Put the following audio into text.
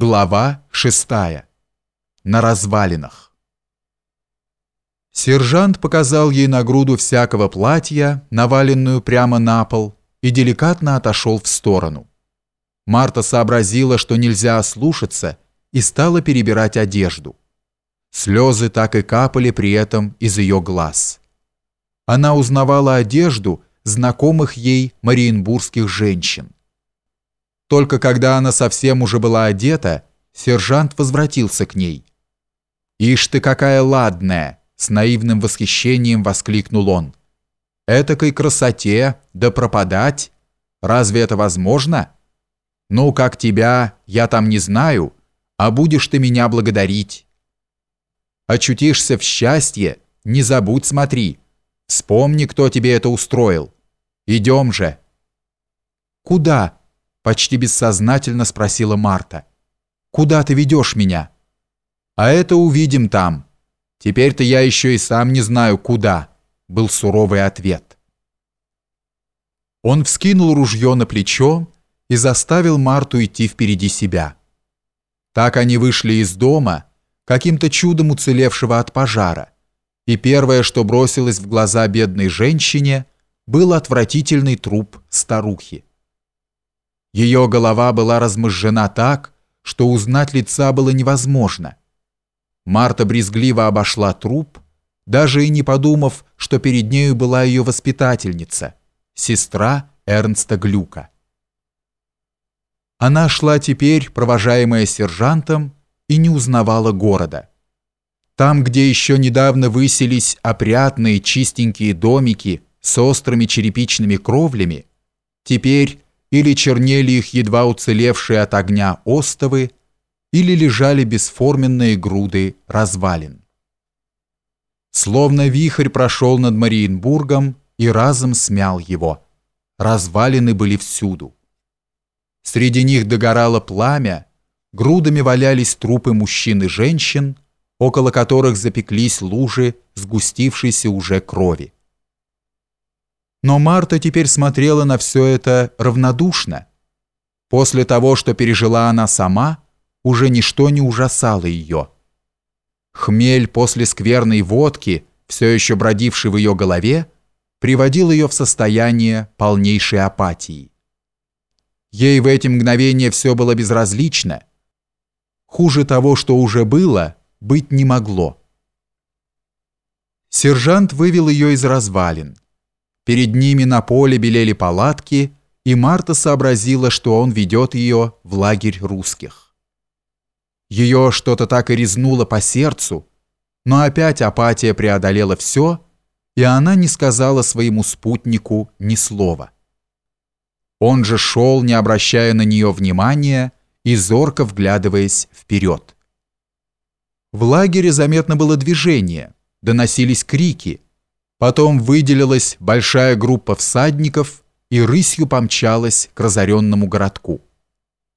Глава 6. На развалинах. Сержант показал ей на груду всякого платья, наваленную прямо на пол, и деликатно отошел в сторону. Марта сообразила, что нельзя ослушаться, и стала перебирать одежду. Слезы так и капали при этом из ее глаз. Она узнавала одежду знакомых ей мариенбургских женщин. Только когда она совсем уже была одета, сержант возвратился к ней. «Ишь ты какая ладная!» — с наивным восхищением воскликнул он. «Этакой красоте, да пропадать! Разве это возможно? Ну, как тебя, я там не знаю, а будешь ты меня благодарить. Очутишься в счастье, не забудь смотри. Вспомни, кто тебе это устроил. Идем же!» «Куда?» Почти бессознательно спросила Марта. Куда ты ведешь меня? А это увидим там. Теперь-то я еще и сам не знаю куда, был суровый ответ. Он вскинул ружье на плечо и заставил Марту идти впереди себя. Так они вышли из дома, каким-то чудом уцелевшего от пожара, и первое, что бросилось в глаза бедной женщине, был отвратительный труп старухи. Ее голова была размозжена так, что узнать лица было невозможно. Марта брезгливо обошла труп, даже и не подумав, что перед нею была ее воспитательница, сестра Эрнста Глюка. Она шла теперь, провожаемая сержантом, и не узнавала города. Там, где еще недавно высились опрятные чистенькие домики с острыми черепичными кровлями, теперь или чернели их едва уцелевшие от огня остовы, или лежали бесформенные груды развалин. Словно вихрь прошел над Мариенбургом и разом смял его. Развалины были всюду. Среди них догорало пламя, грудами валялись трупы мужчин и женщин, около которых запеклись лужи сгустившейся уже крови. Но Марта теперь смотрела на все это равнодушно. После того, что пережила она сама, уже ничто не ужасало ее. Хмель после скверной водки, все еще бродивший в ее голове, приводил ее в состояние полнейшей апатии. Ей в эти мгновения все было безразлично. Хуже того, что уже было, быть не могло. Сержант вывел ее из развалин. Перед ними на поле белели палатки, и Марта сообразила, что он ведет ее в лагерь русских. Ее что-то так и резнуло по сердцу, но опять апатия преодолела все, и она не сказала своему спутнику ни слова. Он же шел, не обращая на нее внимания и зорко вглядываясь вперед. В лагере заметно было движение, доносились крики – Потом выделилась большая группа всадников и рысью помчалась к разоренному городку.